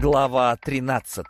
Глава 13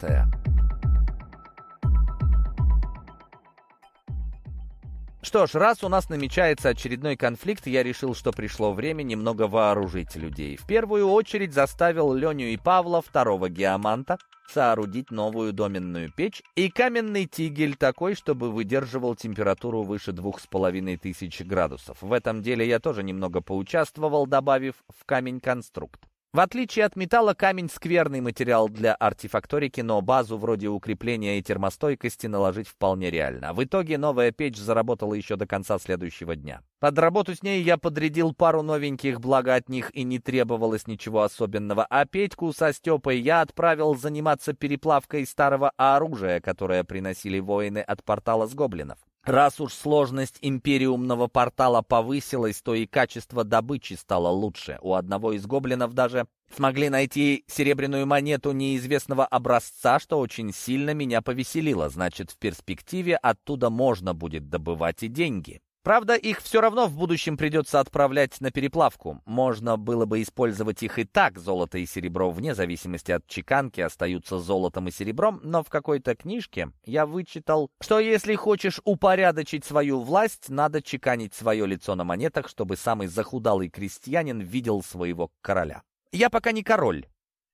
Что ж, раз у нас намечается очередной конфликт, я решил, что пришло время немного вооружить людей. В первую очередь заставил Леню и Павла, второго геоманта, соорудить новую доменную печь и каменный тигель такой, чтобы выдерживал температуру выше двух с половиной тысяч градусов. В этом деле я тоже немного поучаствовал, добавив в камень конструкт. В отличие от металла, камень — скверный материал для артефакторики, но базу вроде укрепления и термостойкости наложить вполне реально. В итоге новая печь заработала еще до конца следующего дня. Под работу с ней я подрядил пару новеньких, благо от них и не требовалось ничего особенного, а Петьку со Степой я отправил заниматься переплавкой старого оружия, которое приносили воины от портала с гоблинов. Раз уж сложность империумного портала повысилась, то и качество добычи стало лучше. У одного из гоблинов даже смогли найти серебряную монету неизвестного образца, что очень сильно меня повеселило. Значит, в перспективе оттуда можно будет добывать и деньги. Правда, их все равно в будущем придется отправлять на переплавку. Можно было бы использовать их и так, золото и серебро, вне зависимости от чеканки, остаются золотом и серебром, но в какой-то книжке я вычитал, что если хочешь упорядочить свою власть, надо чеканить свое лицо на монетах, чтобы самый захудалый крестьянин видел своего короля. Я пока не король,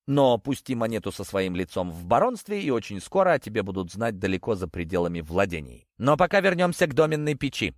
но пусти монету со своим лицом в баронстве, и очень скоро о тебе будут знать далеко за пределами владений. Но пока вернемся к доменной печи.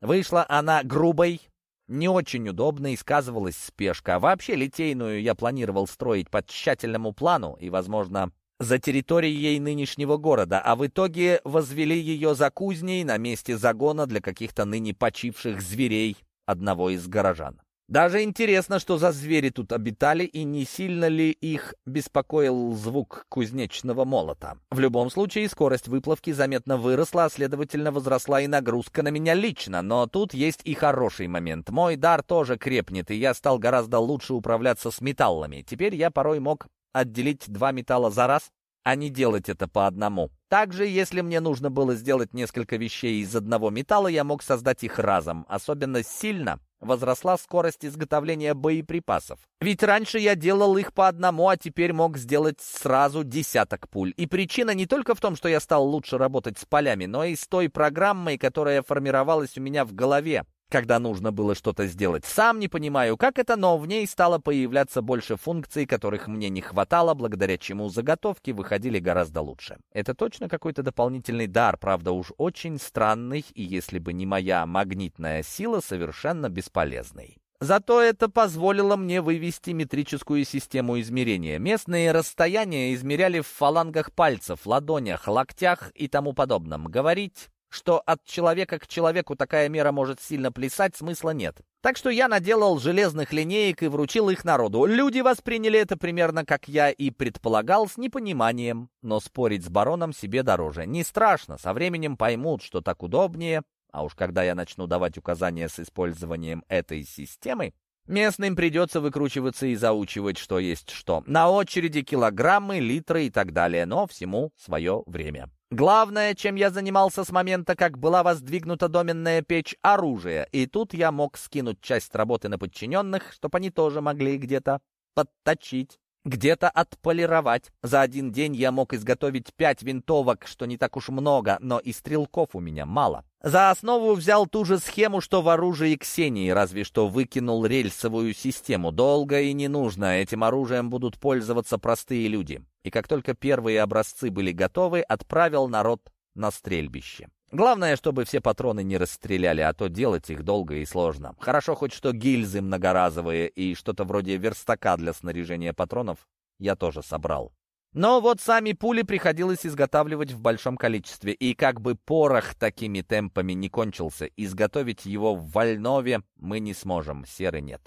Вышла она грубой, не очень удобной, сказывалась спешка. вообще литейную я планировал строить по тщательному плану и, возможно, за территорией нынешнего города, а в итоге возвели ее за кузней на месте загона для каких-то ныне почивших зверей одного из горожан. Даже интересно, что за звери тут обитали и не сильно ли их беспокоил звук кузнечного молота. В любом случае, скорость выплавки заметно выросла, а следовательно возросла и нагрузка на меня лично. Но тут есть и хороший момент. Мой дар тоже крепнет, и я стал гораздо лучше управляться с металлами. Теперь я порой мог отделить два металла за раз, а не делать это по одному. Также, если мне нужно было сделать несколько вещей из одного металла, я мог создать их разом. Особенно сильно возросла скорость изготовления боеприпасов. Ведь раньше я делал их по одному, а теперь мог сделать сразу десяток пуль. И причина не только в том, что я стал лучше работать с полями, но и с той программой, которая формировалась у меня в голове когда нужно было что-то сделать. Сам не понимаю, как это, но в ней стало появляться больше функций, которых мне не хватало, благодаря чему заготовки выходили гораздо лучше. Это точно какой-то дополнительный дар, правда уж очень странный, и если бы не моя магнитная сила, совершенно бесполезный. Зато это позволило мне вывести метрическую систему измерения. Местные расстояния измеряли в фалангах пальцев, ладонях, локтях и тому подобном. Говорить что от человека к человеку такая мера может сильно плясать, смысла нет. Так что я наделал железных линеек и вручил их народу. Люди восприняли это примерно как я и предполагал, с непониманием. Но спорить с бароном себе дороже. Не страшно, со временем поймут, что так удобнее. А уж когда я начну давать указания с использованием этой системы, местным придется выкручиваться и заучивать, что есть что. На очереди килограммы, литры и так далее, но всему свое время. Главное, чем я занимался с момента, как была воздвигнута доменная печь, оружие. И тут я мог скинуть часть работы на подчиненных, чтобы они тоже могли где-то подточить, где-то отполировать. За один день я мог изготовить пять винтовок, что не так уж много, но и стрелков у меня мало. За основу взял ту же схему, что в оружии Ксении, разве что выкинул рельсовую систему. Долго и не нужно, этим оружием будут пользоваться простые люди и как только первые образцы были готовы, отправил народ на стрельбище. Главное, чтобы все патроны не расстреляли, а то делать их долго и сложно. Хорошо хоть что гильзы многоразовые и что-то вроде верстака для снаряжения патронов я тоже собрал. Но вот сами пули приходилось изготавливать в большом количестве, и как бы порох такими темпами не кончился, изготовить его в Вольнове мы не сможем, серы нет.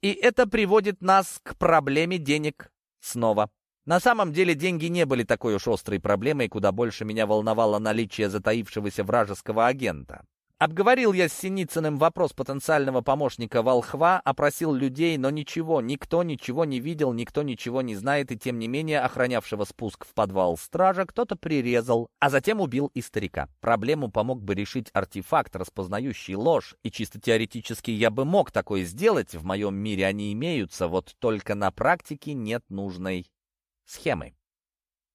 И это приводит нас к проблеме денег снова. На самом деле деньги не были такой уж острой проблемой, куда больше меня волновало наличие затаившегося вражеского агента. Обговорил я с Синицыным вопрос потенциального помощника Волхва, опросил людей, но ничего, никто ничего не видел, никто ничего не знает, и тем не менее охранявшего спуск в подвал стража кто-то прирезал, а затем убил и старика. Проблему помог бы решить артефакт, распознающий ложь, и чисто теоретически я бы мог такое сделать, в моем мире они имеются, вот только на практике нет нужной схемы.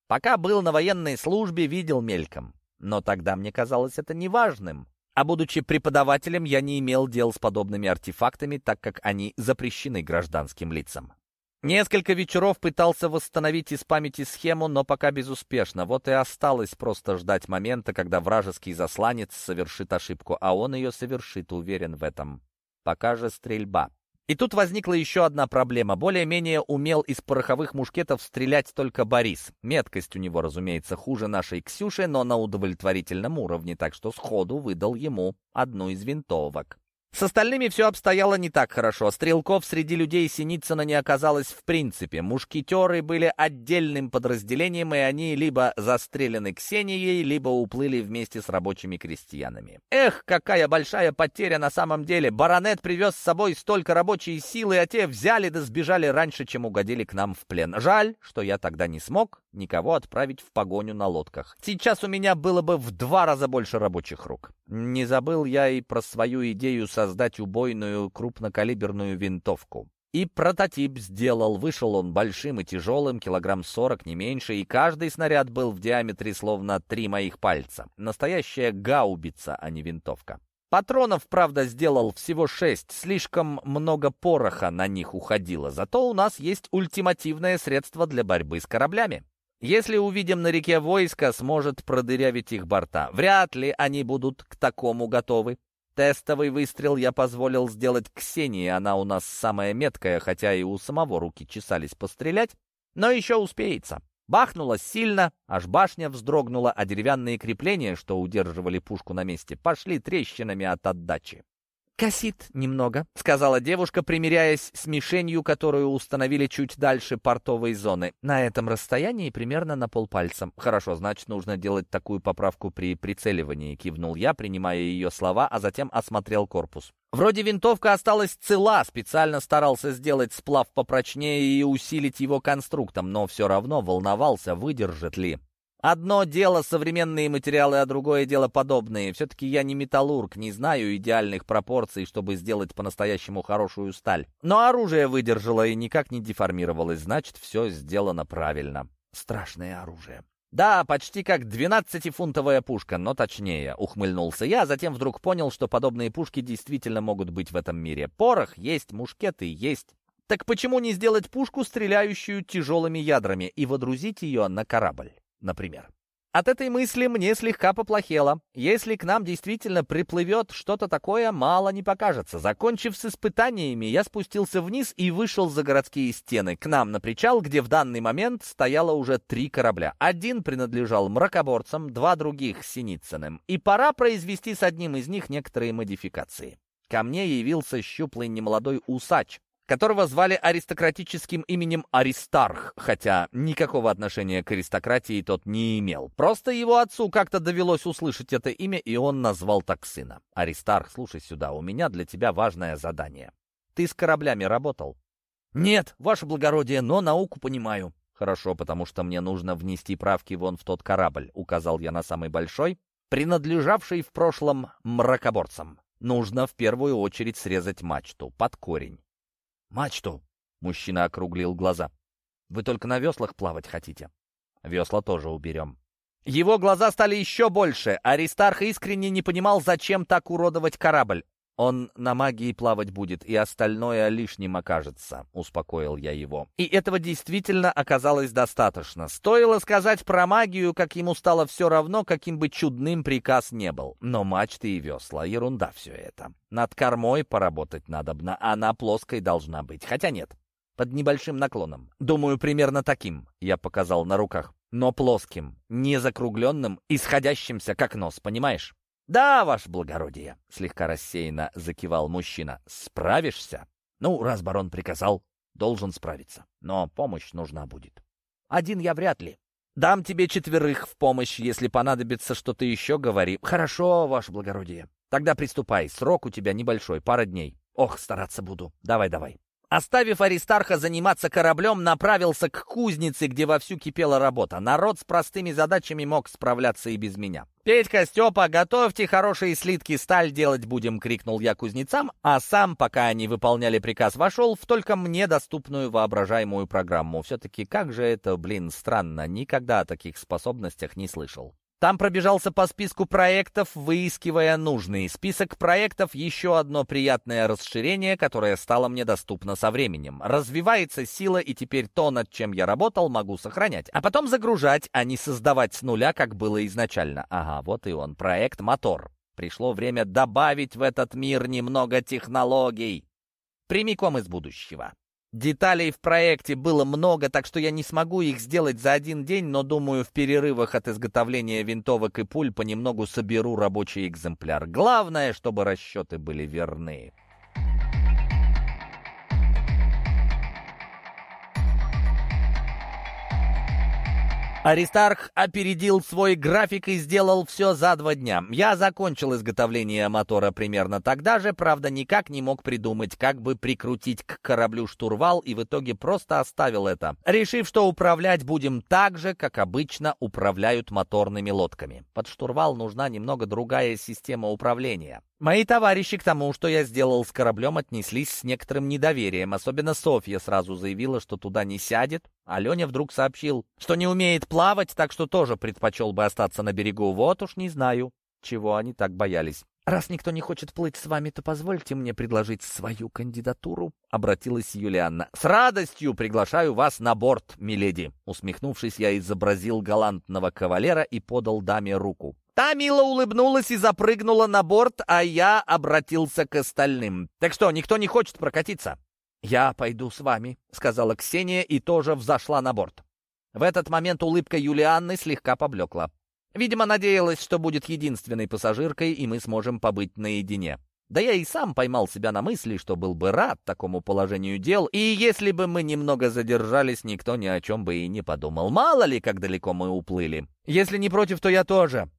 Пока был на военной службе, видел мельком. Но тогда мне казалось это неважным. А будучи преподавателем, я не имел дел с подобными артефактами, так как они запрещены гражданским лицам. Несколько вечеров пытался восстановить из памяти схему, но пока безуспешно. Вот и осталось просто ждать момента, когда вражеский засланец совершит ошибку, а он ее совершит, уверен в этом. Пока же стрельба. И тут возникла еще одна проблема. Более-менее умел из пороховых мушкетов стрелять только Борис. Меткость у него, разумеется, хуже нашей Ксюши, но на удовлетворительном уровне, так что сходу выдал ему одну из винтовок. С остальными все обстояло не так хорошо. Стрелков среди людей Синицына не оказалось в принципе. Мушкетеры были отдельным подразделением, и они либо застрелены Ксенией, либо уплыли вместе с рабочими крестьянами. Эх, какая большая потеря на самом деле! Баронет привез с собой столько рабочей силы, а те взяли да сбежали раньше, чем угодили к нам в плен. Жаль, что я тогда не смог никого отправить в погоню на лодках. Сейчас у меня было бы в два раза больше рабочих рук. Не забыл я и про свою идею создать убойную крупнокалиберную винтовку. И прототип сделал. Вышел он большим и тяжелым, килограмм сорок, не меньше, и каждый снаряд был в диаметре словно три моих пальца. Настоящая гаубица, а не винтовка. Патронов, правда, сделал всего шесть, слишком много пороха на них уходило, зато у нас есть ультимативное средство для борьбы с кораблями. Если увидим на реке войско, сможет продырявить их борта. Вряд ли они будут к такому готовы. Тестовый выстрел я позволил сделать Ксении, она у нас самая меткая, хотя и у самого руки чесались пострелять, но еще успеется. Бахнуло сильно, аж башня вздрогнула, а деревянные крепления, что удерживали пушку на месте, пошли трещинами от отдачи. «Косит немного», — сказала девушка, примиряясь с мишенью, которую установили чуть дальше портовой зоны. На этом расстоянии примерно на полпальца. «Хорошо, значит, нужно делать такую поправку при прицеливании», — кивнул я, принимая ее слова, а затем осмотрел корпус. Вроде винтовка осталась цела, специально старался сделать сплав попрочнее и усилить его конструктом, но все равно волновался, выдержит ли. Одно дело современные материалы, а другое дело подобные. Все-таки я не металлург, не знаю идеальных пропорций, чтобы сделать по-настоящему хорошую сталь. Но оружие выдержало и никак не деформировалось, значит, все сделано правильно. Страшное оружие. «Да, почти как 12-фунтовая пушка, но точнее», — ухмыльнулся я, затем вдруг понял, что подобные пушки действительно могут быть в этом мире. Порох есть, мушкеты есть. Так почему не сделать пушку, стреляющую тяжелыми ядрами, и водрузить ее на корабль? Например. От этой мысли мне слегка поплохело. Если к нам действительно приплывет что-то такое, мало не покажется. Закончив с испытаниями, я спустился вниз и вышел за городские стены, к нам на причал, где в данный момент стояло уже три корабля. Один принадлежал мракоборцам, два других — Синицыным. И пора произвести с одним из них некоторые модификации. Ко мне явился щуплый немолодой усач, которого звали аристократическим именем Аристарх, хотя никакого отношения к аристократии тот не имел. Просто его отцу как-то довелось услышать это имя, и он назвал так сына. «Аристарх, слушай сюда, у меня для тебя важное задание. Ты с кораблями работал?» «Нет, ваше благородие, но науку понимаю». «Хорошо, потому что мне нужно внести правки вон в тот корабль», — указал я на самый большой, принадлежавший в прошлом мракоборцам. Нужно в первую очередь срезать мачту под корень. «Мачту!» — мужчина округлил глаза. «Вы только на веслах плавать хотите?» «Весла тоже уберем». Его глаза стали еще больше. Аристарх искренне не понимал, зачем так уродовать корабль. «Он на магии плавать будет, и остальное лишним окажется», — успокоил я его. И этого действительно оказалось достаточно. Стоило сказать про магию, как ему стало все равно, каким бы чудным приказ не был. Но мачты и весла — ерунда все это. Над кормой поработать надобно, она плоской должна быть. Хотя нет, под небольшим наклоном. Думаю, примерно таким, я показал на руках. Но плоским, не закругленным, исходящимся как нос, понимаешь? «Да, ваше благородие», — слегка рассеянно закивал мужчина. «Справишься?» «Ну, раз барон приказал, должен справиться. Но помощь нужна будет. Один я вряд ли. Дам тебе четверых в помощь, если понадобится что-то еще, говори. Хорошо, ваше благородие. Тогда приступай, срок у тебя небольшой, пара дней. Ох, стараться буду. Давай, давай». Оставив Аристарха заниматься кораблем, направился к кузнице, где вовсю кипела работа. Народ с простыми задачами мог справляться и без меня. «Петька, Степа, готовьте хорошие слитки, сталь делать будем!» — крикнул я кузнецам, а сам, пока они выполняли приказ, вошел в только мне доступную воображаемую программу. Все-таки как же это, блин, странно, никогда о таких способностях не слышал. Там пробежался по списку проектов, выискивая нужный. Список проектов — еще одно приятное расширение, которое стало мне доступно со временем. Развивается сила, и теперь то, над чем я работал, могу сохранять. А потом загружать, а не создавать с нуля, как было изначально. Ага, вот и он, проект «Мотор». Пришло время добавить в этот мир немного технологий. Прямиком из будущего. Деталей в проекте было много, так что я не смогу их сделать за один день, но, думаю, в перерывах от изготовления винтовок и пуль понемногу соберу рабочий экземпляр. Главное, чтобы расчеты были верны. Аристарх опередил свой график и сделал все за два дня. Я закончил изготовление мотора примерно тогда же, правда, никак не мог придумать, как бы прикрутить к кораблю штурвал, и в итоге просто оставил это, решив, что управлять будем так же, как обычно управляют моторными лодками. Под штурвал нужна немного другая система управления. Мои товарищи к тому, что я сделал с кораблем, отнеслись с некоторым недоверием. Особенно Софья сразу заявила, что туда не сядет. А Леня вдруг сообщил, что не умеет плавать, так что тоже предпочел бы остаться на берегу. Вот уж не знаю, чего они так боялись. «Раз никто не хочет плыть с вами, то позвольте мне предложить свою кандидатуру», — обратилась Юлианна. «С радостью приглашаю вас на борт, миледи!» Усмехнувшись, я изобразил галантного кавалера и подал даме руку. Та мило улыбнулась и запрыгнула на борт, а я обратился к остальным. «Так что, никто не хочет прокатиться?» «Я пойду с вами», — сказала Ксения и тоже взошла на борт. В этот момент улыбка Юлианны слегка поблекла. Видимо, надеялась, что будет единственной пассажиркой, и мы сможем побыть наедине. Да я и сам поймал себя на мысли, что был бы рад такому положению дел, и если бы мы немного задержались, никто ни о чем бы и не подумал. Мало ли, как далеко мы уплыли. Если не против, то я тоже.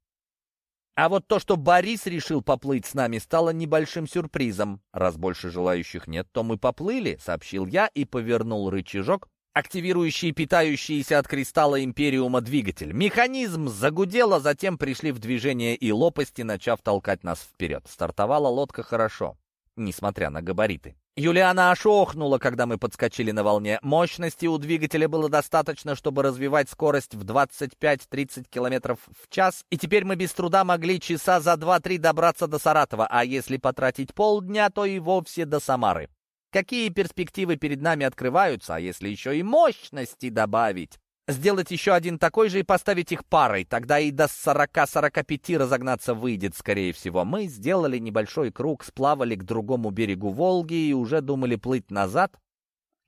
А вот то, что Борис решил поплыть с нами, стало небольшим сюрпризом. Раз больше желающих нет, то мы поплыли, сообщил я и повернул рычажок, активирующий питающийся от кристалла Империума двигатель. Механизм загудел, а затем пришли в движение и лопасти, начав толкать нас вперед. Стартовала лодка хорошо, несмотря на габариты. Юлиана аж охнула, когда мы подскочили на волне. Мощности у двигателя было достаточно, чтобы развивать скорость в 25-30 км в час, и теперь мы без труда могли часа за 2-3 добраться до Саратова, а если потратить полдня, то и вовсе до Самары. Какие перспективы перед нами открываются, а если еще и мощности добавить? Сделать еще один такой же и поставить их парой, тогда и до 40-45 разогнаться выйдет, скорее всего. Мы сделали небольшой круг, сплавали к другому берегу Волги и уже думали плыть назад,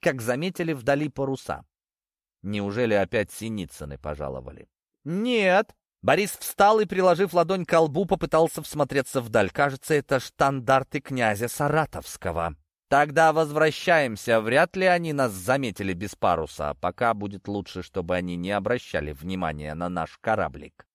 как заметили вдали паруса. Неужели опять Синицыны пожаловали? Нет. Борис встал и, приложив ладонь к колбу, попытался всмотреться вдаль. Кажется, это штандарты князя Саратовского. Тогда возвращаемся. Вряд ли они нас заметили без паруса. Пока будет лучше, чтобы они не обращали внимания на наш кораблик.